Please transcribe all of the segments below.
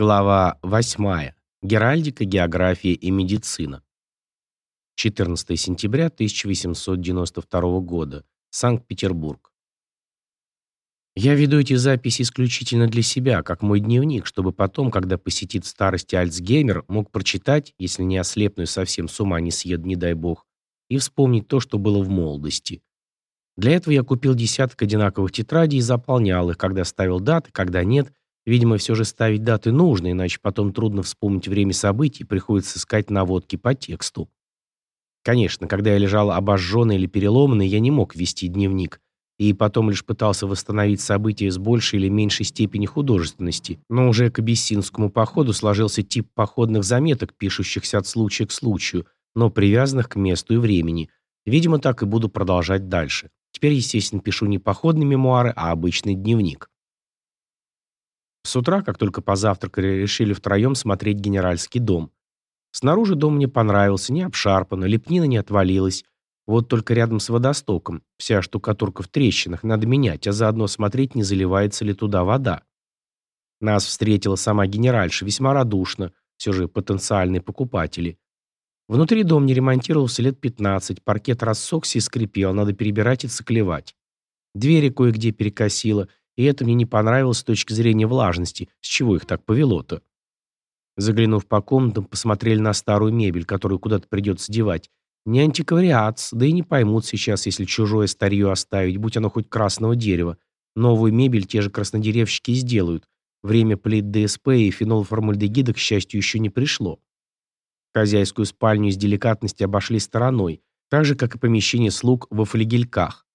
Глава 8. Геральдика, география и медицина. 14 сентября 1892 года. Санкт-Петербург. Я веду эти записи исключительно для себя, как мой дневник, чтобы потом, когда посетит в старости Альцгеймер, мог прочитать, если не ослепну совсем с ума не съеду, не дай бог, и вспомнить то, что было в молодости. Для этого я купил десяток одинаковых тетрадей и заполнял их, когда ставил даты, когда нет, Видимо, все же ставить даты нужно, иначе потом трудно вспомнить время событий, приходится искать наводки по тексту. Конечно, когда я лежал обожженный или переломанный, я не мог вести дневник, и потом лишь пытался восстановить события с большей или меньшей степени художественности, но уже к абиссинскому походу сложился тип походных заметок, пишущихся от случая к случаю, но привязанных к месту и времени. Видимо, так и буду продолжать дальше. Теперь, естественно, пишу не походные мемуары, а обычный дневник. С утра, как только позавтракали, решили втроем смотреть генеральский дом. Снаружи дом мне понравился, не обшарпано, лепнина не отвалилась. Вот только рядом с водостоком. Вся штукатурка в трещинах, надо менять, а заодно смотреть, не заливается ли туда вода. Нас встретила сама генеральша, весьма радушно, все же потенциальные покупатели. Внутри дом не ремонтировался лет 15, паркет рассохся и скрипел, надо перебирать и циклевать. Двери кое-где перекосило, и это мне не понравилось с точки зрения влажности, с чего их так повело-то. Заглянув по комнатам, посмотрели на старую мебель, которую куда-то придется девать. Не антиквариат, да и не поймут сейчас, если чужое старье оставить, будь оно хоть красного дерева. Новую мебель те же краснодеревщики сделают. Время плит ДСП и фенолформальдегида, к счастью, еще не пришло. Хозяйскую спальню из деликатности обошли стороной, так же, как и помещение слуг во флигельках.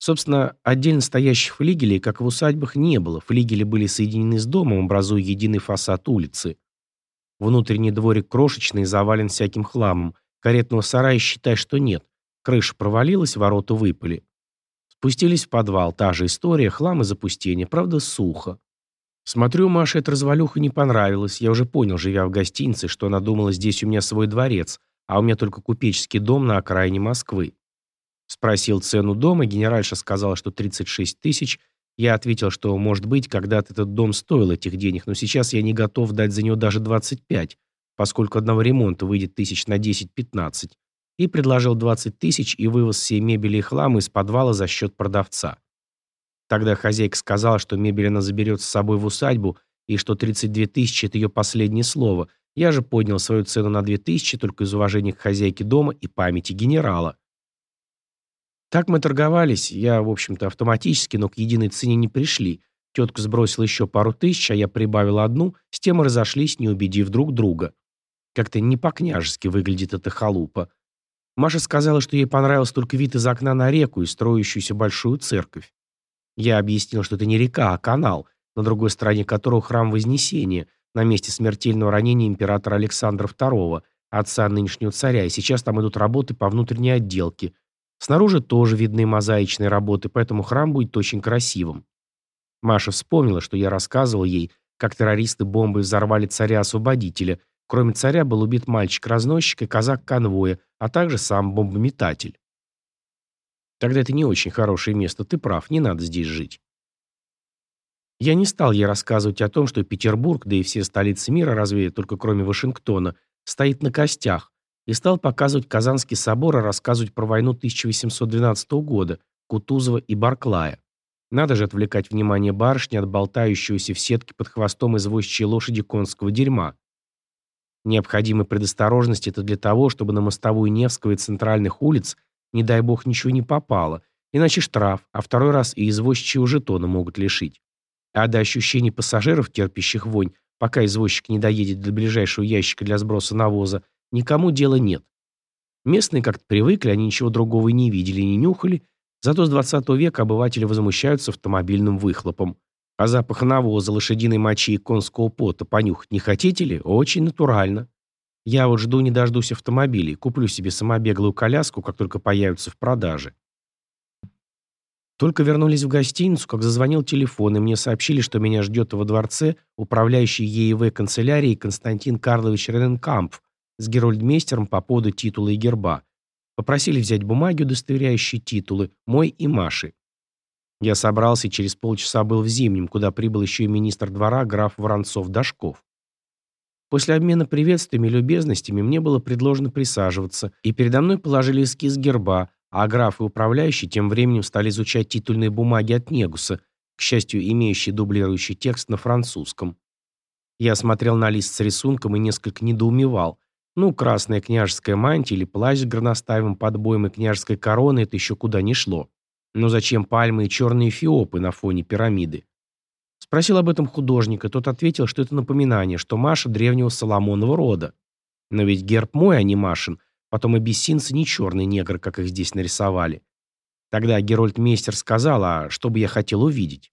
Собственно, отдельно стоящих флигелей, как в усадьбах, не было. Флигели были соединены с домом, образуя единый фасад улицы. Внутренний дворик крошечный, завален всяким хламом. Каретного сарая считай, что нет. Крыша провалилась, ворота выпали. Спустились в подвал. Та же история, хлам и запустение. Правда, сухо. Смотрю, Маше эта развалюха не понравилась. Я уже понял, живя в гостинице, что она думала, здесь у меня свой дворец, а у меня только купеческий дом на окраине Москвы. Спросил цену дома, генеральша сказала, что 36 тысяч. Я ответил, что, может быть, когда-то этот дом стоил этих денег, но сейчас я не готов дать за него даже 25, поскольку одного ремонта выйдет тысяч на 10-15. И предложил 20 тысяч и вывоз всей мебели и хлама из подвала за счет продавца. Тогда хозяйка сказала, что мебель она заберет с собой в усадьбу, и что 32 тысячи – это ее последнее слово. Я же поднял свою цену на 2 тысячи только из уважения к хозяйке дома и памяти генерала. Так мы торговались, я, в общем-то, автоматически, но к единой цене не пришли. Тетка сбросила еще пару тысяч, а я прибавил одну, с тем и разошлись, не убедив друг друга. Как-то не по-княжески выглядит эта халупа. Маша сказала, что ей понравился только вид из окна на реку и строящуюся большую церковь. Я объяснил, что это не река, а канал, на другой стороне которого храм Вознесения, на месте смертельного ранения императора Александра II, отца нынешнего царя, и сейчас там идут работы по внутренней отделке, Снаружи тоже видны мозаичные работы, поэтому храм будет очень красивым. Маша вспомнила, что я рассказывал ей, как террористы бомбой взорвали царя-освободителя. Кроме царя был убит мальчик-разносчик и казак конвоя, а также сам бомбометатель. Тогда это не очень хорошее место, ты прав, не надо здесь жить. Я не стал ей рассказывать о том, что Петербург, да и все столицы мира, разве только кроме Вашингтона, стоит на костях, и стал показывать Казанский собор и рассказывать про войну 1812 года, Кутузова и Барклая. Надо же отвлекать внимание барышни от болтающегося в сетке под хвостом извозчей лошади конского дерьма. Необходимая предосторожность это для того, чтобы на мостовую Невского и центральных улиц, не дай бог, ничего не попало, иначе штраф, а второй раз и извозчичьего жетона могут лишить. А до ощущений пассажиров, терпящих вонь, пока извозчик не доедет до ближайшего ящика для сброса навоза, Никому дела нет. Местные как-то привыкли, они ничего другого и не видели, не нюхали, зато с 20 века обыватели возмущаются автомобильным выхлопом. А запах навоза, лошадиной мочи и конского пота понюхать не хотите ли? Очень натурально. Я вот жду не дождусь автомобилей, куплю себе самобеглую коляску, как только появятся в продаже. Только вернулись в гостиницу, как зазвонил телефон, и мне сообщили, что меня ждет во дворце управляющий ЕИВ канцелярией Константин Карлович Рененкампф, с герольдмейстером по поводу титула и герба. Попросили взять бумаги, удостоверяющие титулы, мой и Маши. Я собрался и через полчаса был в Зимнем, куда прибыл еще и министр двора граф Воронцов-Дашков. После обмена приветствиями и любезностями мне было предложено присаживаться, и передо мной положили эскиз герба, а граф и управляющий тем временем стали изучать титульные бумаги от Негуса, к счастью, имеющие дублирующий текст на французском. Я смотрел на лист с рисунком и несколько недоумевал. Ну, красная княжеская мантия или плащ с горностаевым подбоем и княжеской короной – это еще куда не шло. Но зачем пальмы и черные фиопы на фоне пирамиды? Спросил об этом художника, тот ответил, что это напоминание, что Маша древнего Соломонова рода. Но ведь герб мой, а не Машин. Потом и бессинцы не черный негр, как их здесь нарисовали. Тогда Герольд Мейстер сказал, а что бы я хотел увидеть?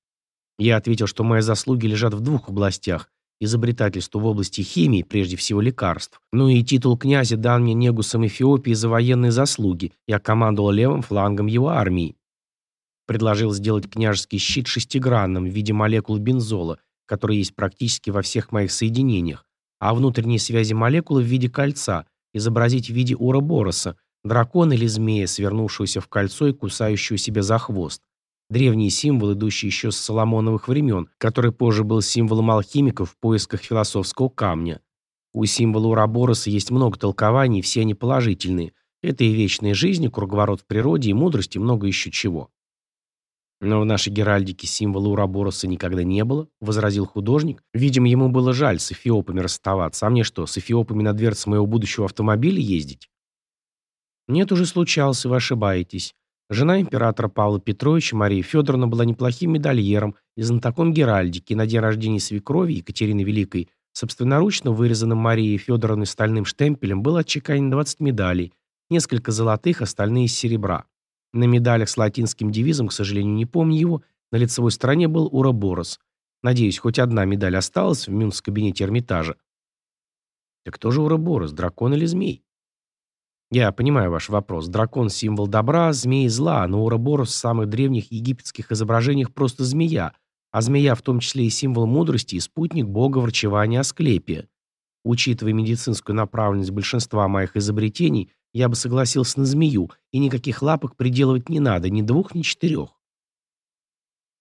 Я ответил, что мои заслуги лежат в двух областях. Изобретательство в области химии, прежде всего лекарств. Ну и титул князя дан мне Негусом Эфиопии за военные заслуги. Я командовал левым флангом его армии. Предложил сделать княжеский щит шестигранным в виде молекул бензола, который есть практически во всех моих соединениях, а внутренние связи молекулы в виде кольца, изобразить в виде уробороса, дракона или змея, свернувшегося в кольцо и кусающего себя за хвост. Древний символ, идущий еще с Соломоновых времен, который позже был символом алхимиков в поисках философского камня. У символа Урабороса есть много толкований, все они положительные. Это и вечная жизнь, и круговорот в природе, и мудрость, и много еще чего. «Но в нашей геральдике символа Урабороса никогда не было», — возразил художник. «Видимо, ему было жаль с эфиопами расставаться. А мне что, с эфиопами на дверце моего будущего автомобиля ездить?» «Нет, уже случался, вы ошибаетесь. Жена императора Павла Петровича, Мария Федоровна, была неплохим медальером и знатоком геральдики, на день рождения свекрови Екатерины Великой собственноручно вырезанным Марией Федоровной стальным штемпелем было отчеканено 20 медалей, несколько золотых, остальные из серебра. На медалях с латинским девизом, к сожалению, не помню его, на лицевой стороне был Ураборос. Надеюсь, хоть одна медаль осталась в Мюнс-кабинете Эрмитажа. Так кто же Ураборос, дракон или змей? Я понимаю ваш вопрос. Дракон – символ добра, змей – зла, но Ураборос в самых древних египетских изображениях просто змея, а змея в том числе и символ мудрости и спутник бога врачевания Асклепия. Учитывая медицинскую направленность большинства моих изобретений, я бы согласился на змею, и никаких лапок приделывать не надо, ни двух, ни четырех.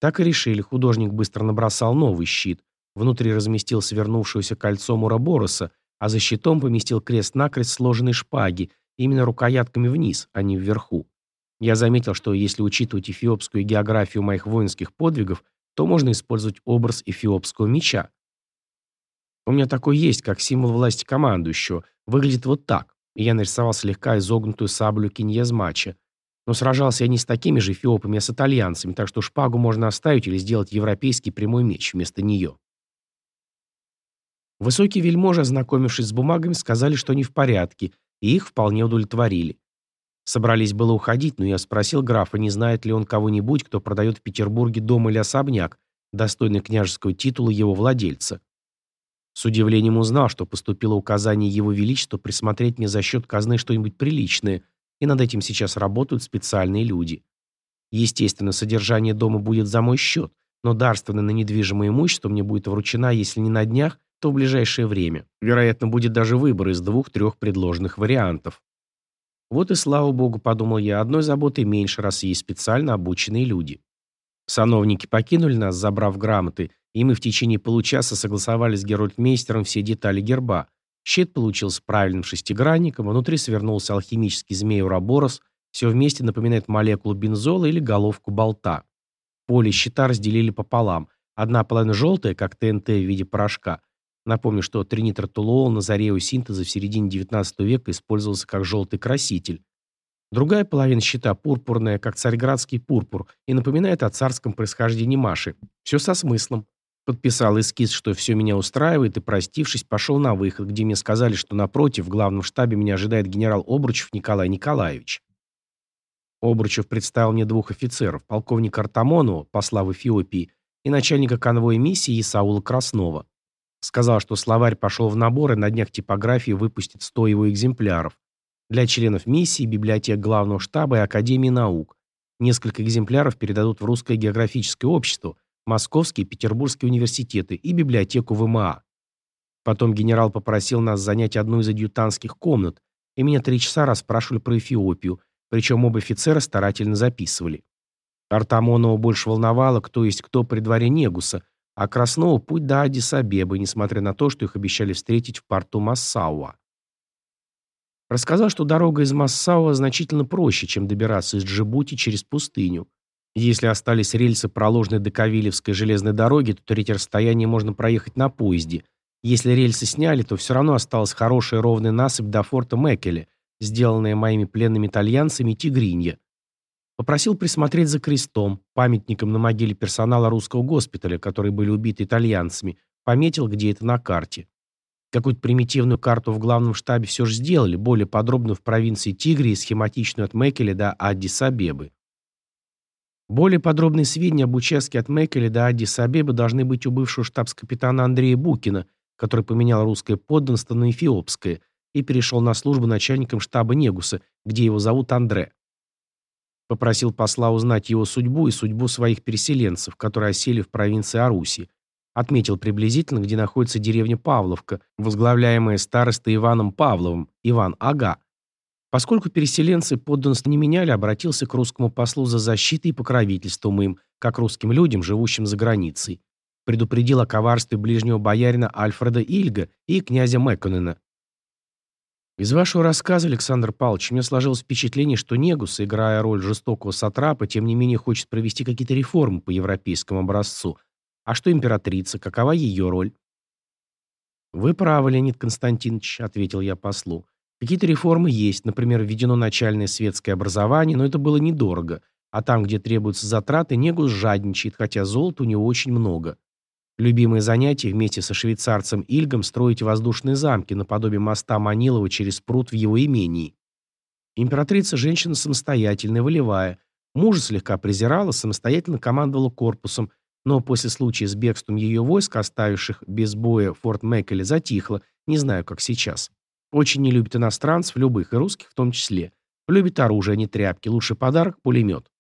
Так и решили. Художник быстро набросал новый щит. Внутри разместил свернувшееся кольцо Мурабороса, а за щитом поместил крест-накрест сложенной шпаги, именно рукоятками вниз, а не вверху. Я заметил, что если учитывать эфиопскую географию моих воинских подвигов, то можно использовать образ эфиопского меча. У меня такой есть, как символ власти командующего. Выглядит вот так я нарисовал слегка изогнутую саблю киньязмача. Но сражался я не с такими же эфиопами, а с итальянцами, так что шпагу можно оставить или сделать европейский прямой меч вместо нее. Высокие вельможи, ознакомившись с бумагами, сказали, что они в порядке, и их вполне удовлетворили. Собрались было уходить, но я спросил графа, не знает ли он кого-нибудь, кто продает в Петербурге дом или особняк, достойный княжеского титула его владельца. С удивлением узнал, что поступило указание Его Величества присмотреть мне за счет казны что-нибудь приличное, и над этим сейчас работают специальные люди. Естественно, содержание дома будет за мой счет, но дарственное на недвижимое имущество мне будет вручена, если не на днях, то в ближайшее время. Вероятно, будет даже выбор из двух-трех предложенных вариантов. Вот и слава богу, подумал я, одной заботы меньше, раз есть специально обученные люди. Сановники покинули нас, забрав грамоты, и мы в течение получаса согласовали с Герольдмейстером все детали герба. Щит получился правильным шестигранником, внутри свернулся алхимический змей Ураборос, все вместе напоминает молекулу бензола или головку болта. Поле щита разделили пополам. Одна половина желтая, как ТНТ в виде порошка. Напомню, что тринитротолуол на заре у синтеза в середине XIX века использовался как желтый краситель. Другая половина щита пурпурная, как царьградский пурпур, и напоминает о царском происхождении Маши. Все со смыслом. Подписал эскиз, что все меня устраивает, и, простившись, пошел на выход, где мне сказали, что напротив, в главном штабе меня ожидает генерал Обручев Николай Николаевич. Обручев представил мне двух офицеров, полковника Артамонова, посла в Эфиопии, и начальника конвоя миссии Исаула Краснова. Сказал, что словарь пошел в набор, и на днях типографии выпустит 100 его экземпляров. Для членов миссии, библиотек главного штаба и Академии наук. Несколько экземпляров передадут в Русское географическое общество – Московские и Петербургские университеты и библиотеку ВМА. Потом генерал попросил нас занять одну из адъютантских комнат, и меня три часа расспрашивали про Эфиопию, причем оба офицера старательно записывали. Артамонова больше волновало, кто есть кто при дворе Негуса, а Краснова путь до Адис-Абебы, несмотря на то, что их обещали встретить в порту Массауа. Рассказал, что дорога из Массауа значительно проще, чем добираться из Джибути через пустыню. Если остались рельсы, проложенные до Кавилевской железной дороги, то третье расстояние можно проехать на поезде. Если рельсы сняли, то все равно осталась хорошая ровная насыпь до форта Меккеле, сделанная моими пленными итальянцами Тигринья. Попросил присмотреть за крестом, памятником на могиле персонала русского госпиталя, которые были убиты итальянцами, пометил, где это на карте. Какую-то примитивную карту в главном штабе все же сделали, более подробную в провинции Тигри и схематичную от Мекеля до Аддис-Абебы. Более подробные сведения об участке от Мекеля до Аддис-Абебы должны быть у бывшего штабс-капитана Андрея Букина, который поменял русское подданство на эфиопское и перешел на службу начальником штаба Негуса, где его зовут Андре. Попросил посла узнать его судьбу и судьбу своих переселенцев, которые осели в провинции Аруси. Отметил приблизительно, где находится деревня Павловка, возглавляемая старостой Иваном Павловым, Иван Ага. Поскольку переселенцы подданство не меняли, обратился к русскому послу за защитой и покровительством им, как русским людям, живущим за границей. Предупредил о коварстве ближнего боярина Альфреда Ильга и князя Мэкконена. Из вашего рассказа, Александр Павлович, мне сложилось впечатление, что Негус, играя роль жестокого сатрапа, тем не менее хочет провести какие-то реформы по европейскому образцу. А что императрица? Какова ее роль? Вы правы, Леонид Константинович, ответил я послу. Какие-то реформы есть, например, введено начальное светское образование, но это было недорого. А там, где требуются затраты, Негус жадничает, хотя золота у него очень много. Любимое занятие вместе со швейцарцем Ильгом строить воздушные замки наподобие моста Манилова через пруд в его имении. Императрица женщина самостоятельная, волевая. Мужа слегка презирала, самостоятельно командовала корпусом, но после случая с бегством ее войск, оставивших без боя форт Меккеле, затихла, не знаю, как сейчас. Очень не любит иностранцев, любых, и русских в том числе. Любит оружие, а не тряпки. Лучший подарок – пулемет.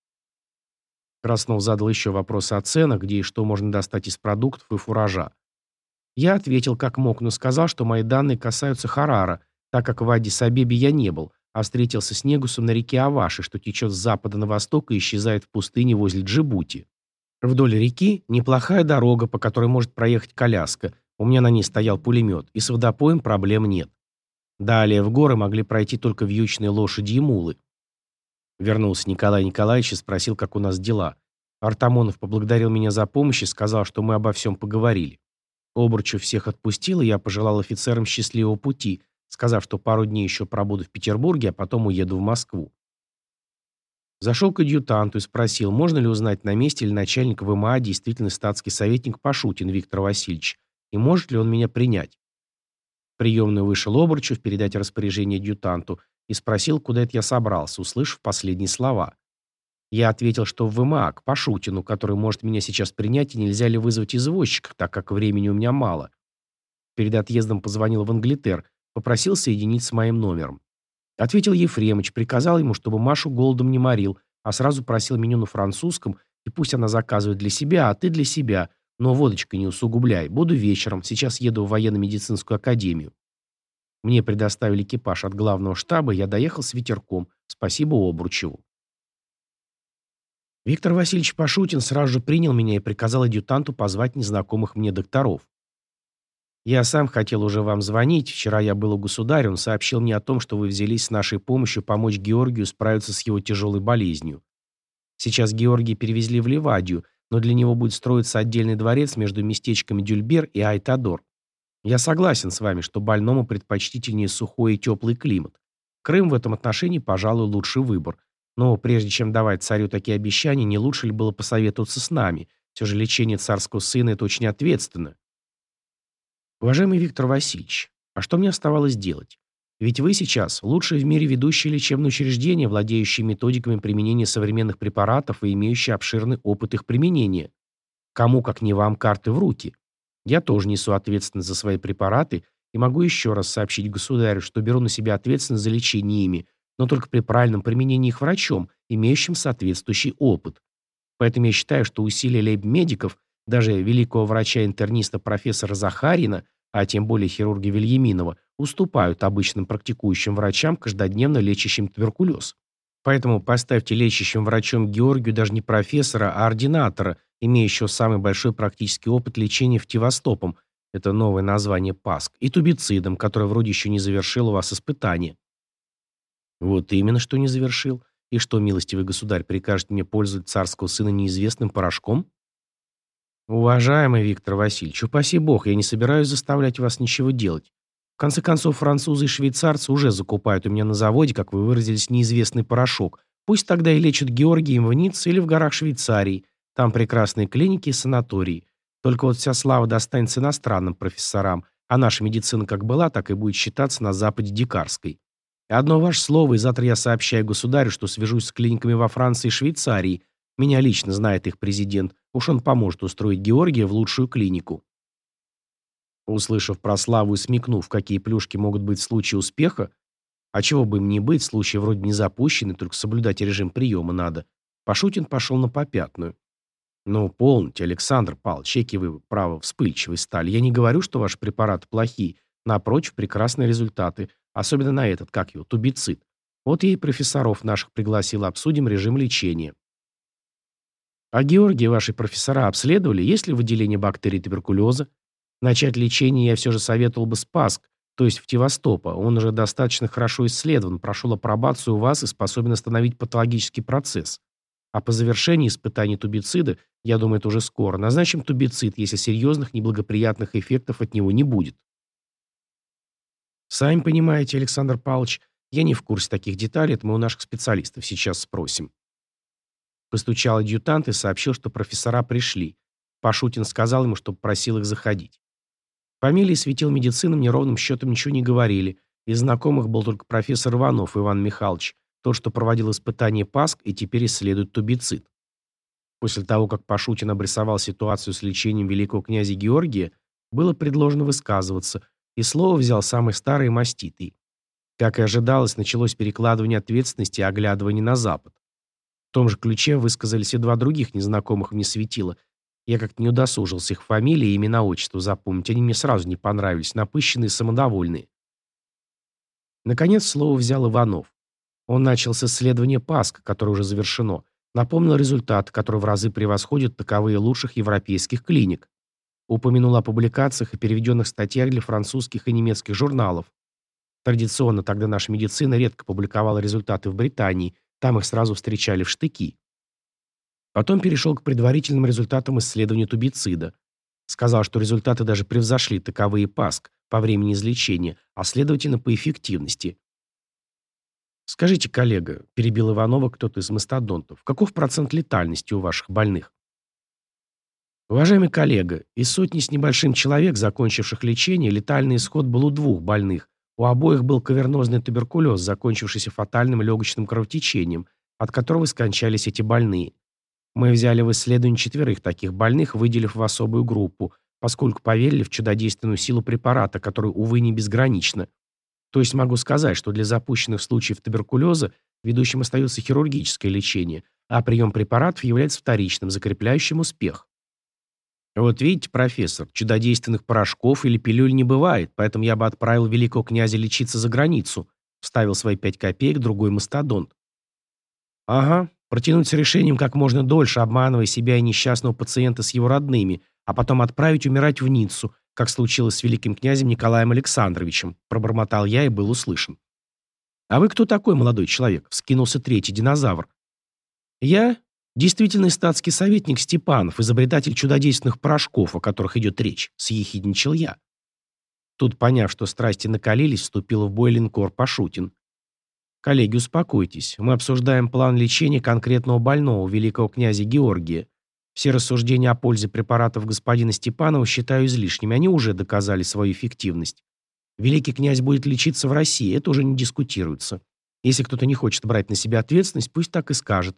Краснов задал еще вопросы о ценах, где и что можно достать из продуктов и фуража. Я ответил как мог, но сказал, что мои данные касаются Харара, так как в Аддис-Абебе я не был, а встретился с Негусом на реке Аваши, что течет с запада на восток и исчезает в пустыне возле Джибути. Вдоль реки неплохая дорога, по которой может проехать коляска. У меня на ней стоял пулемет, и с водопоем проблем нет. Далее в горы могли пройти только вьючные лошади и мулы. Вернулся Николай Николаевич и спросил, как у нас дела. Артамонов поблагодарил меня за помощь и сказал, что мы обо всем поговорили. Обручев всех отпустил, и я пожелал офицерам счастливого пути, сказав, что пару дней еще пробуду в Петербурге, а потом уеду в Москву. Зашел к адъютанту и спросил, можно ли узнать на месте ли начальник ВМА действительно статский советник Пашутин Виктор Васильевич, и может ли он меня принять. В приемную вышел Обручев передать распоряжение адъютанту, и спросил, куда это я собрался, услышав последние слова. Я ответил, что в ВМА, к Пашутину, который может меня сейчас принять, и нельзя ли вызвать извозчика, так как времени у меня мало. Перед отъездом позвонил в Англитер, попросил соединить с моим номером. Ответил Ефремыч, приказал ему, чтобы Машу голодом не морил, а сразу просил меню на французском, и пусть она заказывает для себя, а ты для себя, но водочкой не усугубляй, буду вечером, сейчас еду в военно-медицинскую академию. Мне предоставили экипаж от главного штаба, я доехал с ветерком. Спасибо Обручеву. Виктор Васильевич Пашутин сразу же принял меня и приказал адъютанту позвать незнакомых мне докторов. Я сам хотел уже вам звонить. Вчера я был у государя, он сообщил мне о том, что вы взялись с нашей помощью помочь Георгию справиться с его тяжелой болезнью. Сейчас Георгия перевезли в Ливадию, но для него будет строиться отдельный дворец между местечками Дюльбер и Айтадор. Я согласен с вами, что больному предпочтительнее сухой и теплый климат. Крым в этом отношении, пожалуй, лучший выбор. Но прежде чем давать царю такие обещания, не лучше ли было посоветоваться с нами? Все же лечение царского сына – это очень ответственно. Уважаемый Виктор Васильевич, а что мне оставалось делать? Ведь вы сейчас лучшее в мире ведущее лечебное учреждение, владеющее методиками применения современных препаратов и имеющее обширный опыт их применения. Кому, как не вам, карты в руки? Я тоже несу ответственность за свои препараты и могу еще раз сообщить государю, что беру на себя ответственность за лечение ими, но только при правильном применении их врачом, имеющим соответствующий опыт. Поэтому я считаю, что усилия лейб-медиков, даже великого врача-интерниста профессора Захарина, а тем более хирурга Вильяминова, уступают обычным практикующим врачам, каждодневно лечащим туберкулез. Поэтому поставьте лечащим врачом Георгию даже не профессора, а ординатора, имея еще самый большой практический опыт лечения фтивостопом, это новое название ПАСК, и тубицидом, который вроде еще не завершил у вас испытание. Вот именно, что не завершил. И что, милостивый государь, прикажет мне пользовать царского сына неизвестным порошком? Уважаемый Виктор Васильевич, упаси бог, я не собираюсь заставлять вас ничего делать. В конце концов, французы и швейцарцы уже закупают у меня на заводе, как вы выразились, неизвестный порошок. Пусть тогда и лечат Георгием в Ницце или в горах Швейцарии. Там прекрасные клиники и санатории. Только вот вся слава достанется иностранным профессорам, а наша медицина как была, так и будет считаться на Западе дикарской. Одно ваше слово, и завтра я сообщаю государю, что свяжусь с клиниками во Франции и Швейцарии. Меня лично знает их президент. Уж он поможет устроить Георгия в лучшую клинику. Услышав про славу и смекнув, какие плюшки могут быть в случае успеха, а чего бы им не быть, случай вроде не запущенный, только соблюдать режим приема надо, Пашутин пошел на попятную. «Ну, полните, Александр Павлович, чеки вы, право, вспыльчивый стали. Я не говорю, что ваши препараты плохие. Напротив, прекрасные результаты. Особенно на этот, как его, тубицид. Вот я и профессоров наших пригласил, обсудим режим лечения. А Георгия ваши профессора обследовали, есть ли выделение бактерий туберкулеза? Начать лечение я все же советовал бы с ПАСК, то есть в Тивостопа. Он уже достаточно хорошо исследован, прошел апробацию у вас и способен остановить патологический процесс. А по завершении испытаний тубицида, я думаю, это уже скоро, назначим тубицид, если серьезных неблагоприятных эффектов от него не будет. Сами понимаете, Александр Павлович, я не в курсе таких деталей, это мы у наших специалистов сейчас спросим. Постучал адъютант и сообщил, что профессора пришли. Пашутин сказал ему, чтобы просил их заходить. Фамилии светил медицины мне ровным счетом ничего не говорили. Из знакомых был только профессор Иванов Иван Михайлович, тот, что проводил испытание ПАСК и теперь исследует тубицид. После того, как Пашутин обрисовал ситуацию с лечением великого князя Георгия, было предложено высказываться, и слово взял самый старый маститый. Как и ожидалось, началось перекладывание ответственности и оглядывание на Запад. В том же ключе высказались и два других незнакомых мне светила. Я как-то не удосужился их фамилии и имена отчества запомнить. Они мне сразу не понравились, напыщенные и самодовольные. Наконец слово взял Иванов. Он начал с исследования ПАСК, которое уже завершено. Напомнил результат, который в разы превосходит таковые лучших европейских клиник. Упомянул о публикациях и переведенных статьях для французских и немецких журналов. Традиционно тогда наша медицина редко публиковала результаты в Британии, там их сразу встречали в штыки. Потом перешел к предварительным результатам исследования тубицида. Сказал, что результаты даже превзошли таковые ПАСК по времени излечения, а следовательно по эффективности. «Скажите, коллега», – перебил Иванова кто-то из мастодонтов, – «каков процент летальности у ваших больных?» Уважаемый коллега, из сотни с небольшим человек, закончивших лечение, летальный исход был у двух больных. У обоих был кавернозный туберкулез, закончившийся фатальным легочным кровотечением, от которого скончались эти больные. Мы взяли в исследование четверых таких больных, выделив в особую группу, поскольку поверили в чудодейственную силу препарата, который, увы, не безгранична. То есть могу сказать, что для запущенных случаев туберкулеза ведущим остается хирургическое лечение, а прием препаратов является вторичным, закрепляющим успех. Вот видите, профессор, чудодейственных порошков или пилюль не бывает, поэтому я бы отправил великого князя лечиться за границу, вставил свои пять копеек другой мастодонт. Ага, протянуть с решением как можно дольше, обманывая себя и несчастного пациента с его родными, а потом отправить умирать в Ниццу, как случилось с великим князем Николаем Александровичем, пробормотал я и был услышан. «А вы кто такой, молодой человек?» — вскинулся третий динозавр. «Я Действительный статский советник Степанов, изобретатель чудодейственных порошков, о которых идет речь, съехидничал я. Тут, поняв, что страсти накалились, вступил в бой линкор Пашутин. Коллеги, успокойтесь. Мы обсуждаем план лечения конкретного больного, великого князя Георгия. Все рассуждения о пользе препаратов господина Степанова считаю излишними. Они уже доказали свою эффективность. Великий князь будет лечиться в России, это уже не дискутируется. Если кто-то не хочет брать на себя ответственность, пусть так и скажет.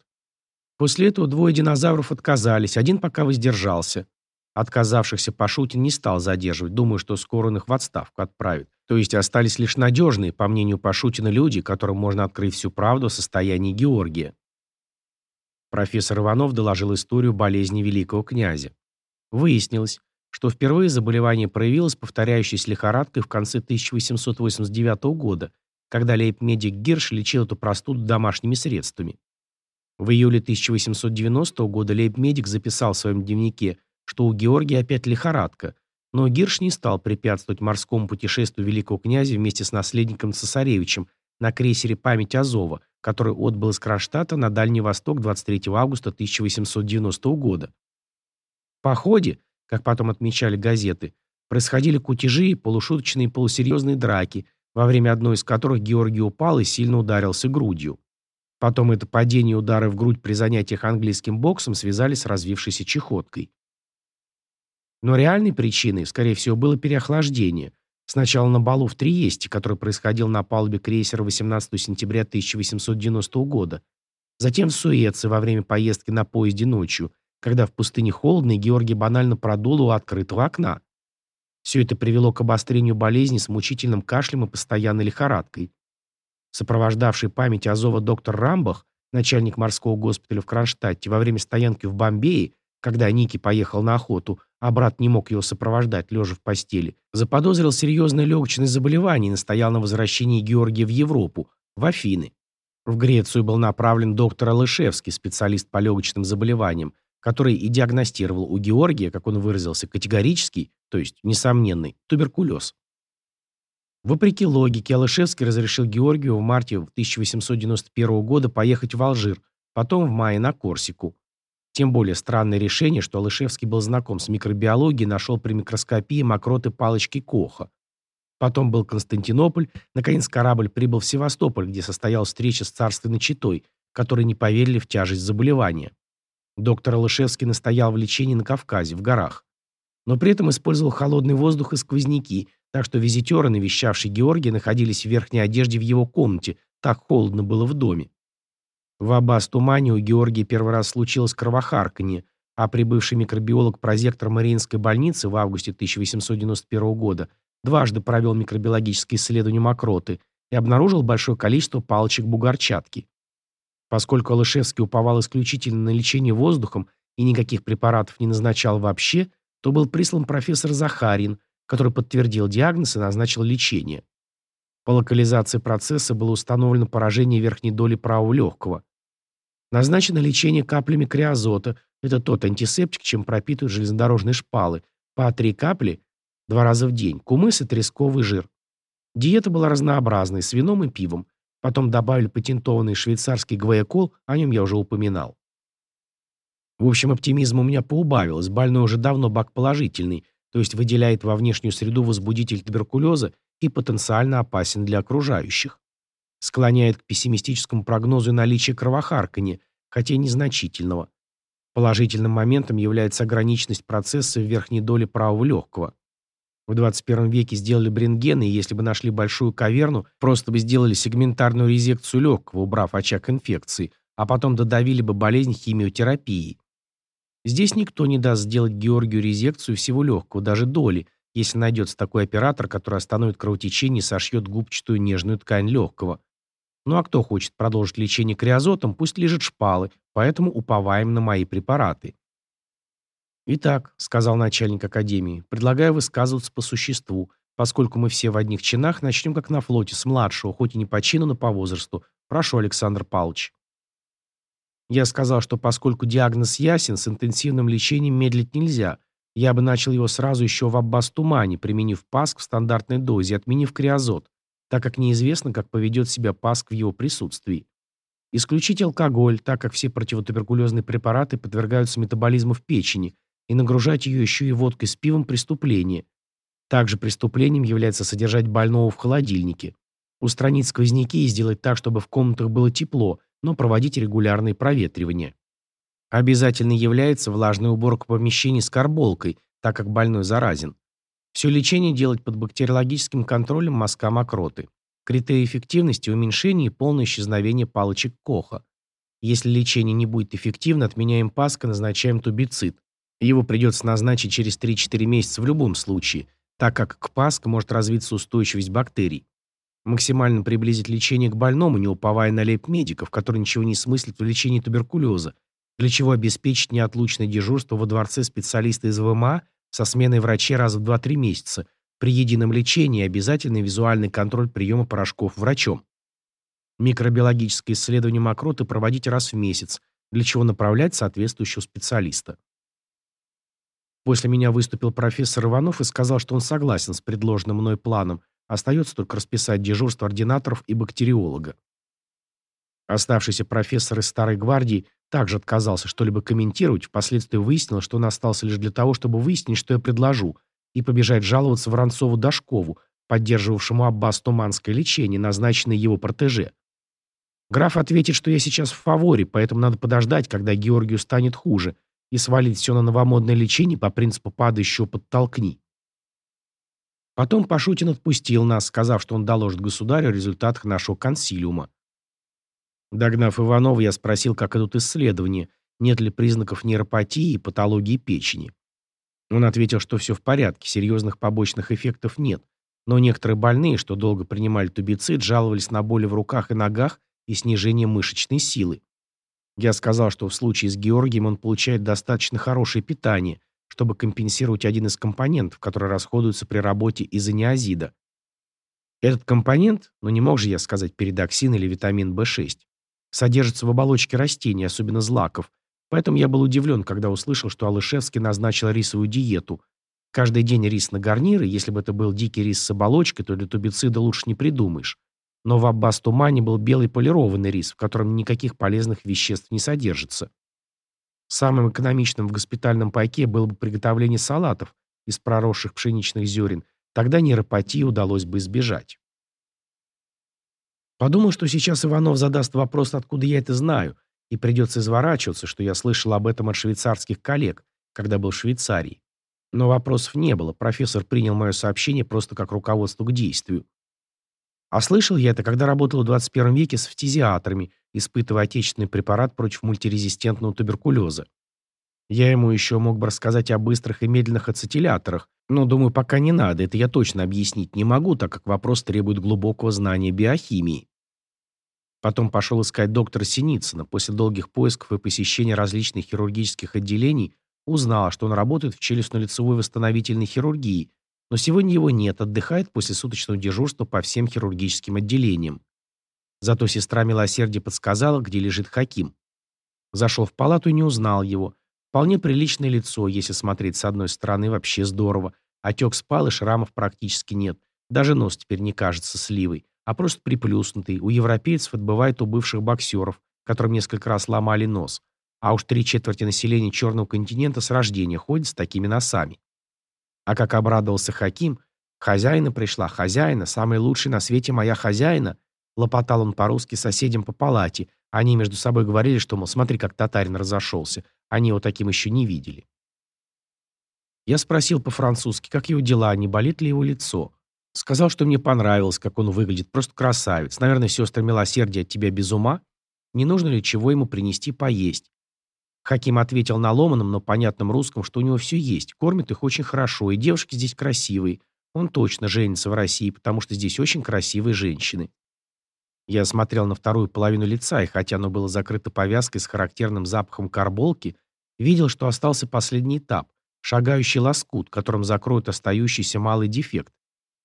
После этого двое динозавров отказались, один пока воздержался. Отказавшихся Пашутин не стал задерживать, думаю, что скоро он их в отставку отправит. То есть остались лишь надежные, по мнению Пашутина, люди, которым можно открыть всю правду о состоянии Георгия. Профессор Иванов доложил историю болезни великого князя. Выяснилось, что впервые заболевание проявилось повторяющейся лихорадкой в конце 1889 года, когда лейб-медик Гирш лечил эту простуду домашними средствами. В июле 1890 года лейб-медик записал в своем дневнике, что у Георгия опять лихорадка, но Гирш не стал препятствовать морскому путешествию великого князя вместе с наследником цесаревичем на крейсере «Память Азова», который отбыл из Кронштадта на Дальний Восток 23 августа 1890 года. В походе, как потом отмечали газеты, происходили кутежи и полушуточные полусерьезные драки, во время одной из которых Георгий упал и сильно ударился грудью. Потом это падение и удары в грудь при занятиях английским боксом связали с развившейся чехоткой. Но реальной причиной, скорее всего, было переохлаждение. Сначала на балу в Триесте, который происходил на палубе крейсера 18 сентября 1890 года. Затем в Суэце во время поездки на поезде ночью, когда в пустыне холодно и Георгий банально продул у открытого окна. Все это привело к обострению болезни с мучительным кашлем и постоянной лихорадкой. Сопровождавший память Азова доктор Рамбах, начальник морского госпиталя в Кронштадте, во время стоянки в Бомбее, когда Ники поехал на охоту, а брат не мог его сопровождать, лежа в постели, заподозрил серьезное легочное заболевание и настоял на возвращении Георгия в Европу, в Афины. В Грецию был направлен доктор Алышевский, специалист по легочным заболеваниям, который и диагностировал у Георгия, как он выразился, категорический, то есть несомненный, туберкулез. Вопреки логике, Алышевский разрешил Георгию в марте 1891 года поехать в Алжир, потом в мае на Корсику. Тем более странное решение, что Алышевский был знаком с микробиологией нашел при микроскопии мокроты палочки Коха. Потом был Константинополь, наконец корабль прибыл в Севастополь, где состоялась встреча с царственной читой, которые не поверили в тяжесть заболевания. Доктор Алышевский настоял в лечении на Кавказе, в горах. Но при этом использовал холодный воздух и сквозняки, так что визитеры, навещавшие Георгия, находились в верхней одежде в его комнате, так холодно было в доме. В Аббас-Тумане у Георгия первый раз случилось кровохарканье, а прибывший микробиолог-прозектор Мариинской больницы в августе 1891 года дважды провел микробиологическое исследование мокроты и обнаружил большое количество палочек бугорчатки. Поскольку Алышевский уповал исключительно на лечение воздухом и никаких препаратов не назначал вообще, то был прислан профессор Захарин, который подтвердил диагноз и назначил лечение. По локализации процесса было установлено поражение верхней доли правого легкого. Назначено лечение каплями криозота, это тот антисептик, чем пропитывают железнодорожные шпалы, по три капли два раза в день, кумыс и тресковый жир. Диета была разнообразной, с вином и пивом. Потом добавили патентованный швейцарский гвоякол, о нем я уже упоминал. В общем, оптимизм у меня поубавилось, больной уже давно бак положительный, то есть выделяет во внешнюю среду возбудитель туберкулеза и потенциально опасен для окружающих. Склоняет к пессимистическому прогнозу наличия кровохаркания, хотя и незначительного. Положительным моментом является ограниченность процесса в верхней доле правого легкого. В 21 веке сделали бренгены, и если бы нашли большую каверну, просто бы сделали сегментарную резекцию легкого, убрав очаг инфекции, а потом додавили бы болезнь химиотерапией. Здесь никто не даст сделать Георгию резекцию всего легкого, даже доли, если найдется такой оператор, который остановит кровотечение и сошьет губчатую нежную ткань легкого. Ну а кто хочет продолжить лечение криозотом, пусть лежит шпалы, поэтому уповаем на мои препараты. «Итак», — сказал начальник академии, — «предлагаю высказываться по существу. Поскольку мы все в одних чинах, начнем как на флоте, с младшего, хоть и не по чину, но по возрасту. Прошу, Александр Павлович». Я сказал, что поскольку диагноз ясен, с интенсивным лечением медлить нельзя. Я бы начал его сразу еще в Аббас-Тумане, применив ПАСК в стандартной дозе, отменив криозот, так как неизвестно, как поведет себя ПАСК в его присутствии. Исключить алкоголь, так как все противотуберкулезные препараты подвергаются метаболизму в печени – и нагружать ее еще и водкой с пивом преступление. Также преступлением является содержать больного в холодильнике. Устранить сквозняки и сделать так, чтобы в комнатах было тепло, но проводить регулярные проветривания. Обязательно является влажная уборка помещений с карболкой, так как больной заразен. Все лечение делать под бактериологическим контролем мазка мокроты. Критерий эффективности – уменьшение и полное исчезновение палочек Коха. Если лечение не будет эффективно, отменяем паска, назначаем тубицид. Его придется назначить через 3-4 месяца в любом случае, так как к ПАСК может развиться устойчивость бактерий. Максимально приблизить лечение к больному, не уповая на лейб-медиков, которые ничего не смыслят в лечении туберкулеза, для чего обеспечить неотлучное дежурство во дворце специалиста из ВМА со сменой врачей раз в 2-3 месяца, при едином лечении и обязательный визуальный контроль приема порошков врачом. Микробиологическое исследование мокроты проводить раз в месяц, для чего направлять соответствующего специалиста. После меня выступил профессор Иванов и сказал, что он согласен с предложенным мной планом, остается только расписать дежурство ординаторов и бактериолога. Оставшийся профессор из Старой Гвардии также отказался что-либо комментировать, впоследствии выяснилось, что он остался лишь для того, чтобы выяснить, что я предложу, и побежать жаловаться Воронцову-Дашкову, поддерживавшему Аббас Туманское лечение, назначенное его протеже. Граф ответит, что я сейчас в фаворе, поэтому надо подождать, когда Георгию станет хуже, и свалить все на новомодное лечение по принципу падающего подтолкни. Потом Пашутин отпустил нас, сказав, что он доложит государю о результатах нашего консилиума. Догнав Иванова, я спросил, как идут исследования, нет ли признаков нейропатии и патологии печени. Он ответил, что все в порядке, серьезных побочных эффектов нет, но некоторые больные, что долго принимали тубицид, жаловались на боли в руках и ногах и снижение мышечной силы. Я сказал, что в случае с Георгием он получает достаточно хорошее питание, чтобы компенсировать один из компонентов, который расходуется при работе из-за неозида. Этот компонент, ну не мог же я сказать передоксин или витамин В6, содержится в оболочке растений, особенно злаков, поэтому я был удивлен, когда услышал, что Алышевский назначил рисовую диету. Каждый день рис на гарниры, если бы это был дикий рис с оболочкой, то для тубицида лучше не придумаешь. Но в Аббас-Тумане был белый полированный рис, в котором никаких полезных веществ не содержится. Самым экономичным в госпитальном пайке было бы приготовление салатов из проросших пшеничных зерен, тогда нейропатии удалось бы избежать. Подумал, что сейчас Иванов задаст вопрос, откуда я это знаю, и придется изворачиваться, что я слышал об этом от швейцарских коллег, когда был в Швейцарии. Но вопросов не было, профессор принял мое сообщение просто как руководство к действию. А слышал я это, когда работал в 21 веке с фтизиатрами, испытывая отечественный препарат против мультирезистентного туберкулеза. Я ему еще мог бы рассказать о быстрых и медленных ацетиляторах, но, думаю, пока не надо, это я точно объяснить не могу, так как вопрос требует глубокого знания биохимии. Потом пошел искать доктора Синицына. После долгих поисков и посещения различных хирургических отделений узнал, что он работает в челюстно-лицевой восстановительной хирургии, но сегодня его нет, отдыхает после суточного дежурства по всем хирургическим отделениям. Зато сестра милосердия подсказала, где лежит Хаким. Зашел в палату и не узнал его. Вполне приличное лицо, если смотреть с одной стороны, вообще здорово. Отек спал и шрамов практически нет. Даже нос теперь не кажется сливой, а просто приплюснутый. У европейцев отбывает у бывших боксеров, которым несколько раз ломали нос. А уж три четверти населения Черного континента с рождения ходят с такими носами. А как обрадовался Хаким, хозяина пришла, хозяина, самый лучший на свете моя хозяина, лопотал он по-русски соседям по палате. Они между собой говорили, что, мол, смотри, как татарин разошелся. Они его таким еще не видели. Я спросил по-французски, как его дела, не болит ли его лицо. Сказал, что мне понравилось, как он выглядит, просто красавец. Наверное, сестра милосердия от тебя без ума? Не нужно ли чего ему принести поесть? Хаким ответил на ломаном, но понятном русском, что у него все есть, кормят их очень хорошо, и девушки здесь красивые. Он точно женится в России, потому что здесь очень красивые женщины. Я смотрел на вторую половину лица, и хотя оно было закрыто повязкой с характерным запахом карболки, видел, что остался последний этап, шагающий лоскут, которым закроют остающийся малый дефект.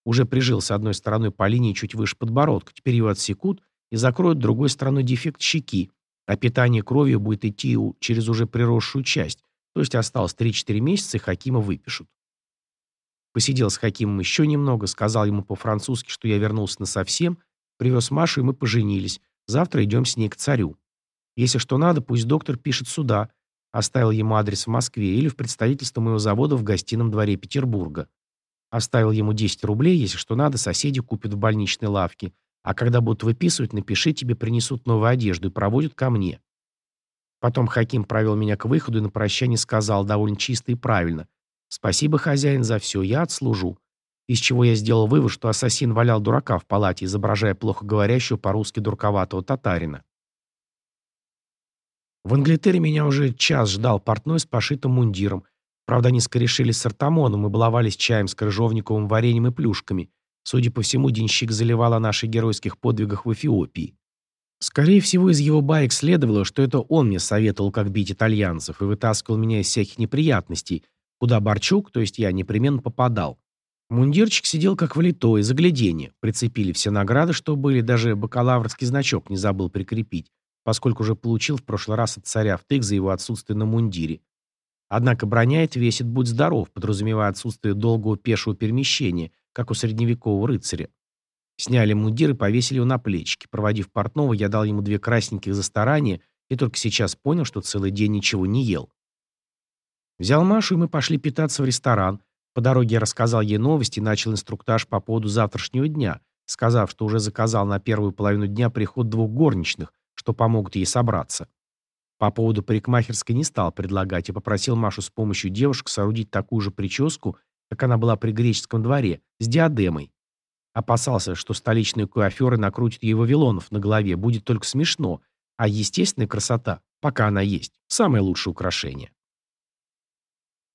Уже прижился одной стороной по линии чуть выше подбородка, теперь его отсекут и закроют другой стороной дефект щеки, а питание кровью будет идти через уже приросшую часть, то есть осталось 3-4 месяца, и Хакима выпишут. Посидел с Хакимом еще немного, сказал ему по-французски, что я вернулся насовсем, привез Машу, и мы поженились. Завтра идем с ней к царю. Если что надо, пусть доктор пишет сюда. Оставил ему адрес в Москве или в представительство моего завода в гостином дворе Петербурга. Оставил ему 10 рублей, если что надо, соседи купят в больничной лавке. А когда будут выписывать, напиши, тебе принесут новую одежду и проводят ко мне. Потом Хаким провел меня к выходу и на прощание сказал довольно чисто и правильно. «Спасибо, хозяин, за все, я отслужу». Из чего я сделал вывод, что ассасин валял дурака в палате, изображая плохо говорящего по-русски дурковатого татарина. В Англитере меня уже час ждал портной с пошитым мундиром. Правда, они скорешились с артамоном и баловались чаем с крыжовниковым вареньем и плюшками – Судя по всему, денщик заливал о наших геройских подвигах в Эфиопии. Скорее всего, из его баек следовало, что это он мне советовал, как бить итальянцев, и вытаскивал меня из всяких неприятностей, куда Борчук, то есть я, непременно попадал. Мундирчик сидел как влитой, загляденье. Прицепили все награды, что были, даже бакалаврский значок не забыл прикрепить. поскольку уже получил в прошлый раз от царя втык за его отсутствие на мундире. Однако броня и весит «Будь здоров», подразумевая отсутствие долгого пешего перемещения, как у средневекового рыцаря. Сняли мундир и повесили его на плечики. Проводив портного, я дал ему две красненьких за старание и только сейчас понял, что целый день ничего не ел. Взял Машу, и мы пошли питаться в ресторан. По дороге я рассказал ей новости и начал инструктаж по поводу завтрашнего дня, сказав, что уже заказал на первую половину дня приход двух горничных, что помогут ей собраться. По поводу парикмахерской не стал предлагать и попросил Машу с помощью девушек соорудить такую же прическу, как она была при греческом дворе, с диадемой. Опасался, что столичные куаферы накрутят ей вавилонов на голове, будет только смешно, а естественная красота, пока она есть, самое лучшее украшение.